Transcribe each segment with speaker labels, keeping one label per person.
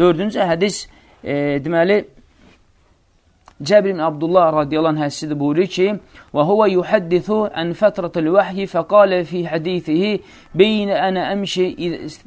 Speaker 1: Dördüncü hədis, e, deməli, Cəbir ibn Abdullah radiyallahu anh hədisidir buyurur ki, "Və huwa yuhaddithu an fətratil vəhyi fəqalə fi hadisihi bayna ana amshi iz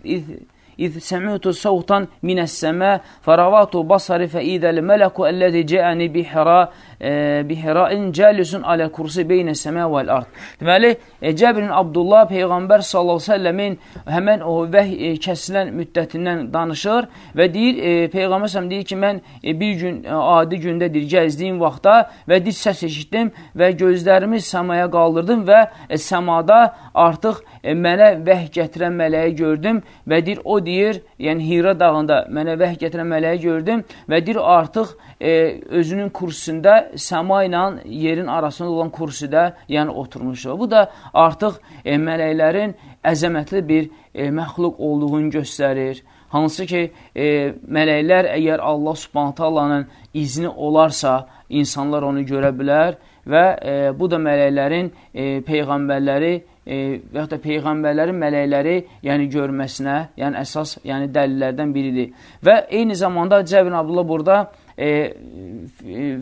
Speaker 1: İz səmi'tu savtan minəs-səmə faravatu basari fə idəl mələku əlləzi cəəni bihira e, bihirain cəlisun alə kursi beynəs-səmə vəl-ard. Deməli, e, Cəbrin Abdullah Peyğəmbər s.ə.v-in həmən o vəh e, kəsilən müddətindən danışır və deyir, e, Peyğəmbər s.ə.v deyir ki, mən e, bir gün e, adi gündədir gəzdiyim vaxtda və diz səs eşitdim və gözlərimi səmaya qaldırdım və e, səmada artıq e, mənə vəh gətirən mələyi gördüm və deyir, o deyir, yəni Hira dağında mənə vəh gətirən mələyi gördüm və deyir, artıq e, özünün kursunda səma ilə yerin arasında olan kursidə yəni oturmuşdur. Bu da artıq e, mələklərin əzəmətli bir e, məxluq olduğunu göstərir. Hansı ki, e, mələklər əgər Allah subhanətə Allah'ın izni olarsa, insanlar onu görə bilər və e, bu da mələklərin e, peyğəmbərləri e, və yaxud da peyğəmbərlərin mələkləri yəni görməsinə, yəni əsas yəni dəlillərdən biridir. Və eyni zamanda Cəbin Abdullah burada e,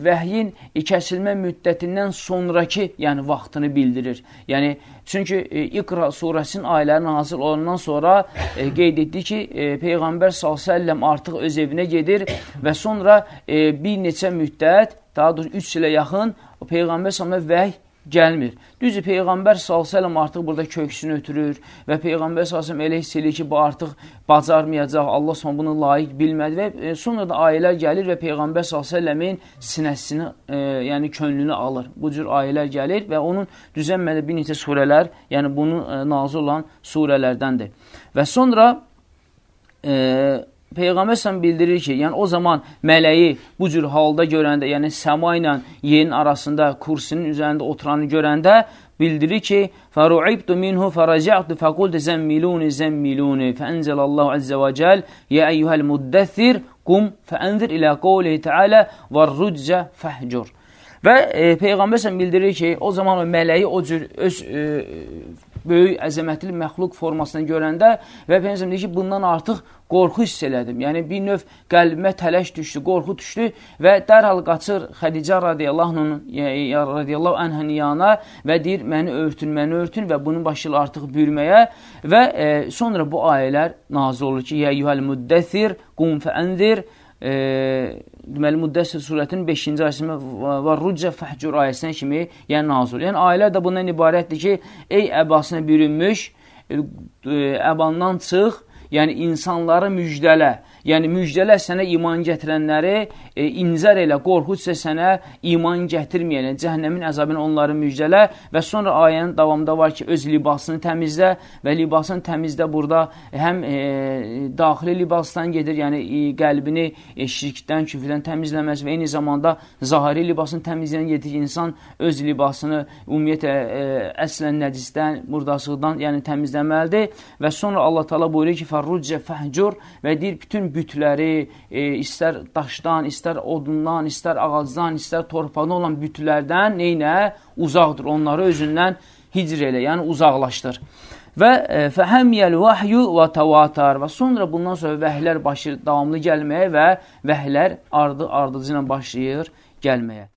Speaker 1: vəhyin kəsilmə müddətindən sonraki yəni vaxtını bildirir. Yəni çünki e, İqra surəsinin ayələri nazil olandan sonra e, qeyd etdi ki, e, peyğəmbər sallalləhu artıq öz evinə gedir və sonra e, bir neçə müddət, daha doğrusu 3 ilə yaxın o peyğəmbər sallallahu vəhy gəlmir. Düzdür, Peyğəmbər s.ə.v artıq burada köksünü ötürür və Peyğəmbər s.ə.v elə hiss edir ki, bu artıq bacarmayacaq, Allah son bunu layiq bilmədi və e, sonra da ayələr gəlir və Peyğəmbər s.ə.v-in sinəsini, e, yəni könlünü alır. Bu cür ayələr gəlir və onun düzənmədə bir neçə surələr, yəni bunun e, nazı olan surələrdəndir. Və sonra e, Peyğəmbər sən bildirir ki, yəni o zaman mələyi bu cür halda görəndə, yəni səma ilə yerin arasında kursinin üzərində oturanı görəndə bildirir ki, فَرُعِبْتُ مِنْهُ فَرَجَعْتُ فَقُلْتُ زَمِّلُونِ زَمِّلُونِ فَأَنْزَلَ اللّٰهُ عَزَّ وَجَلْ يَا أَيُّهَا الْمُدَّثِّرْ قُمْ فَأَنْذِرْ إِلَى قَوْلِهِ تَعَالَى وَالرُّجَّ فَحْجُرْ Və e, Peyğəmbər sən bildirir ki, o zaman o mələyi o cür öz e, böyük əzəmətli məxluq formasını görəndə və Peyğəmbər deyir ki, bundan artıq qorxu hiss elədim. Yəni bir növ qəlbimə tələş düşdü, qorxu düşdü və dərhal qaçır Xədicə radiyallahu anhənin yanına və deyir, məni örtün, məni örtün və bunun başıyla artıq bürməyə və e, sonra bu ayələr nazil olur ki, Yə yuhəl müddəthir, qum fəənzir, e, deməli Müddəssir surətinin 5-ci ayəsində və Ruccə fəhcur ayəsinə kimi yəni nazil. Yəni ayələr də bundan ibarətdir ki, ey əbasına bürünmüş, e, əbandan çıx, yəni insanları müjdələ yəni müjdələ sənə iman gətirənləri e, inzər elə, qorxuçsa sənə iman gətirməyənə, cəhənnəmin əzabını onları müjdələ və sonra ayənin davamında var ki, öz libasını təmizlə və libasını təmizlə burada həm e, daxili libasdan gedir, yəni e, qəlbini e, şirkdən, küfrdən təmizləməz və eyni zamanda zahiri libasını təmizləyən gedir insan öz libasını ümumiyyətlə e, əslən nəcisdən, murdasıqdan yəni təmizləməlidir və sonra Allah Taala buyurur ki, "Fərrucə fəhcur" və deyir bütün bütləri, e, istər daşdan, istər odundan, istər ağacdan, istər torpaqdan olan bütlərdən neynə? Uzaqdır. Onları özündən hicr elə, yəni uzaqlaşdır. Və e, fəhəmiyyəl vəhyu və təvatar və sonra bundan sonra vəhlər başlayır davamlı gəlməyə və vəhlər ardı ardıcı ilə başlayır gəlməyə.